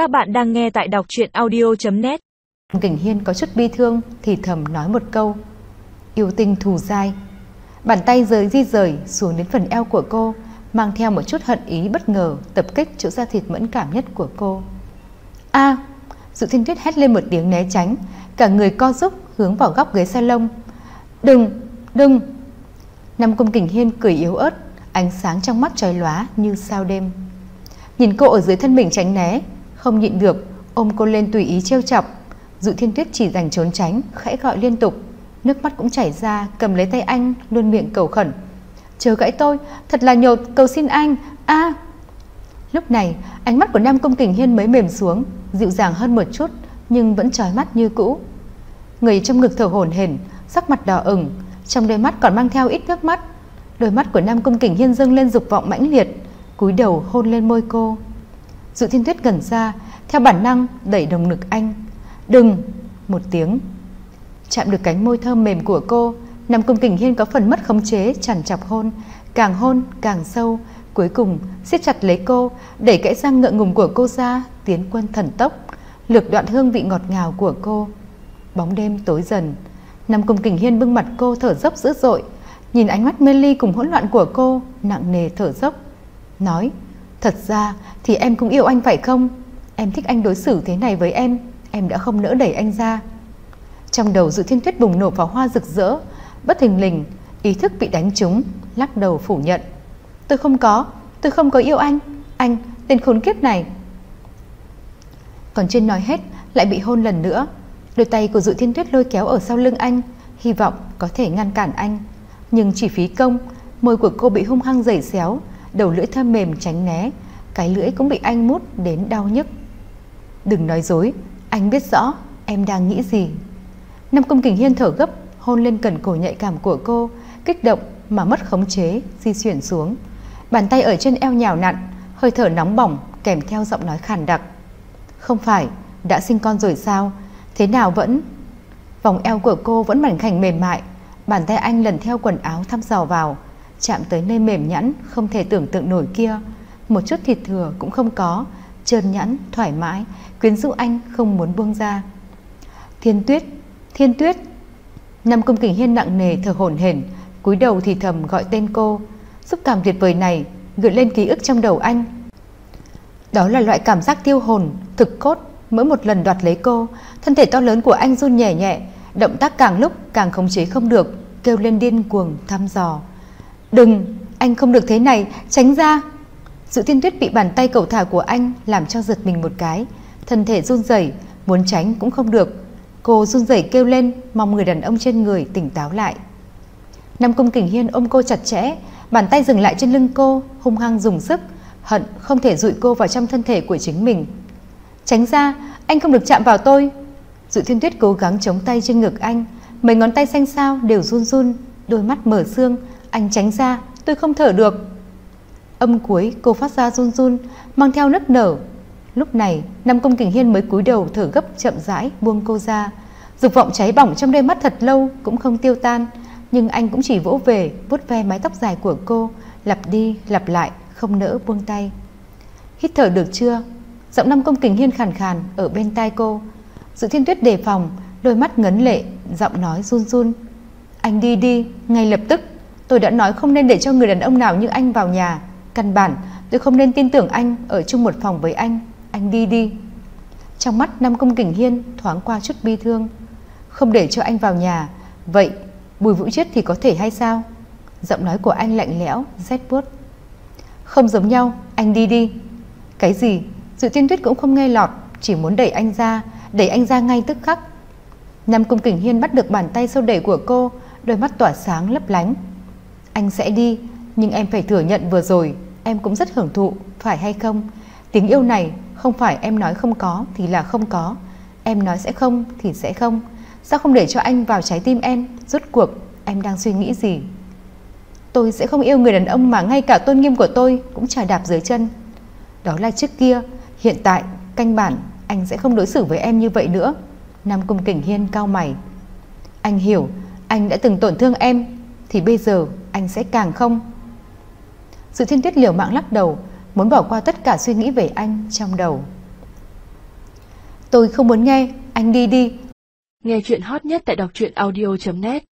Các bạn đang nghe tại đọc chuyện audio.net Kỳnh Hiên có chút bi thương thì thầm nói một câu. Yêu tinh thù dai. Bàn tay rời di rời xuống đến phần eo của cô Mang theo một chút hận ý bất ngờ Tập kích chỗ da thịt mẫn cảm nhất của cô. A Dụ thiên tuyết hét lên một tiếng né tránh Cả người co giúp hướng vào góc ghế salon. Đừng, đừng. Nam Cung Kình Hiên cười yếu ớt Ánh sáng trong mắt trói lóa như sao đêm. Nhìn cô ở dưới thân mình tránh né không nhịn được, Ôm cô lên tùy ý trêu chọc. Dụ thiên tuyết chỉ dành trốn tránh, Khẽ gọi liên tục. Nước mắt cũng chảy ra, cầm lấy tay anh, Luôn miệng cầu khẩn. Chờ gãy tôi, thật là nhột, cầu xin anh. A! Lúc này, ánh mắt của Nam Công Kình Hiên mới mềm xuống, Dịu dàng hơn một chút, Nhưng vẫn trói mắt như cũ. Người trong ngực thở hổn hển, Sắc mặt đỏ ửng, Trong đôi mắt còn mang theo ít nước mắt. Đôi mắt của Nam Công Kình Hiên dâng lên dục vọng mãnh liệt, cúi đầu hôn lên môi cô. Dự thiên tuyết gần ra Theo bản năng đẩy đồng ngực anh. Đừng, Một tiếng. Chạm được cánh môi thơm mềm của cô Nam cùng Kình Hiên có phần mất khống chế Chẳng chọc hôn. Càng hôn, càng sâu. Cuối cùng, siết chặt lấy cô, Đẩy kẽ răng ngượng ngùng của cô ra, Tiến quân thần tốc. Lược đoạn hương vị ngọt ngào của cô. Bóng đêm tối dần. Nam cùng Kình Hiên bưng mặt cô thở dốc dữ dội. Nhìn ánh mắt mê ly cùng hỗn loạn của cô, Nặng nề thở dốc. Nói Thật ra thì em cũng yêu anh phải không? Em thích anh đối xử thế này với em Em đã không nỡ đẩy anh ra. Trong đầu dự thiên tuyết bùng nổ pháo hoa rực rỡ, Bất thình lình, Ý thức bị đánh trúng, Lắc đầu phủ nhận. Tôi không có, Tôi không có yêu anh Anh, tên khốn kiếp này. Còn chưa nói hết, Lại bị hôn lần nữa. Đôi tay của dự thiên tuyết lôi kéo ở sau lưng anh, Hy vọng có thể ngăn cản anh. Nhưng chỉ phí công, Môi của cô bị hung hăng dày xéo. Đầu lưỡi thơm mềm tránh né, Cái lưỡi cũng bị anh mút đến đau nhức. Đừng nói dối, Anh biết rõ em đang nghĩ gì. Nam Công Kình Hiên thở gấp, Hôn lên cần cổ nhạy cảm của cô, Kích động mà mất khống chế, Di chuyển xuống. Bàn tay ở trên eo nhào nặn, Hơi thở nóng bỏng kèm theo giọng nói khàn đặc. Không phải, Đã sinh con rồi sao? Thế nào vẫn? Vòng eo của cô vẫn mảnh khảnh mềm mại, Bàn tay anh lần theo quần áo thăm dò vào. Chạm tới nơi mềm nhẵn Không thể tưởng tượng nổi kia. Một chút thịt thừa cũng không có Trơn nhẵn, thoải mái Quyến rũ anh không muốn buông ra. Thiên tuyết, thiên tuyết. Năm công kình hiên nặng nề thở hổn hển cúi đầu thì thầm gọi tên cô. Xúc cảm tuyệt vời này gợi lên ký ức trong đầu anh. Đó là loại cảm giác tiêu hồn Thực cốt. Mỗi một lần đoạt lấy cô Thân thể to lớn của anh run nhẹ nhẹ Động tác càng lúc càng khống chế không được Kêu lên điên cuồng thăm dò. Đừng, anh không được thế này, tránh ra. Dự thiên tuyết bị bàn tay cẩu thả của anh làm cho giật mình một cái. Thân thể run rẩy muốn tránh cũng không được. Cô run rẩy kêu lên, mong người đàn ông trên người tỉnh táo lại. Nam Công Kình Hiên ôm cô chặt chẽ, bàn tay dừng lại trên lưng cô, hung hăng dùng sức, hận không thể dụi cô vào trong thân thể của chính mình. Tránh ra, anh không được chạm vào tôi. Dự thiên tuyết cố gắng chống tay trên ngực anh, mấy ngón tay xanh xao đều run run, đôi mắt mở xương, anh tránh ra tôi không thở được. Âm cuối, cô phát ra run run, Mang theo nức nở. Lúc này, Nam Công Kình Hiên mới cúi đầu thở gấp chậm rãi, buông cô ra. Dục vọng cháy bỏng trong đôi mắt thật lâu Cũng không tiêu tan, Nhưng anh cũng chỉ vỗ về, vuốt ve mái tóc dài của cô, Lặp đi, lặp lại, Không nỡ buông tay. Hít thở được chưa? Giọng Nam Công Kình Hiên khàn khàn ở bên tai cô. Dự thiên tuyết đề phòng, Đôi mắt ngấn lệ, Giọng nói run run. Anh đi đi, ngay lập tức. Tôi đã nói không nên để cho người đàn ông nào như anh vào nhà. Căn bản, tôi không nên tin tưởng anh Ở chung một phòng với anh. Anh đi đi. Trong mắt Nam Công Kình Hiên thoáng qua chút bi thương. Không để cho anh vào nhà. Vậy, Bùi Vũ Chết thì có thể hay sao? Giọng nói của anh lạnh lẽo, Rét buốt. Không giống nhau, Anh đi đi. Cái gì? Dự tiên tuyết cũng không nghe lọt, Chỉ muốn đẩy anh ra, Đẩy anh ra ngay tức khắc. Nam Công Kình Hiên bắt được bàn tay sâu đẩy của cô, Đôi mắt tỏa sáng lấp lánh anh sẽ đi, Nhưng em phải thừa nhận vừa rồi, Em cũng rất hưởng thụ, Phải hay không? Tình yêu này không phải em nói không có Thì là không có. Em nói sẽ không thì sẽ không. Sao không để cho anh vào trái tim em? Rốt cuộc, em đang suy nghĩ gì? Tôi sẽ không yêu người đàn ông Mà ngay cả tôn nghiêm của tôi cũng trà đạp dưới chân. Đó là trước kia. Hiện tại, canh bản, Anh sẽ không đối xử với em như vậy nữa. Nam Cung Kình Hiên cao mày. Anh hiểu, Anh đã từng tổn thương em. Thì bây giờ anh sẽ càng không. Sự thiên tuyết liều mạng lắc đầu Muốn bỏ qua tất cả suy nghĩ về anh trong đầu. Tôi không muốn nghe, anh đi đi. Nghe chuyện hot nhất tại đọc truyện audio.net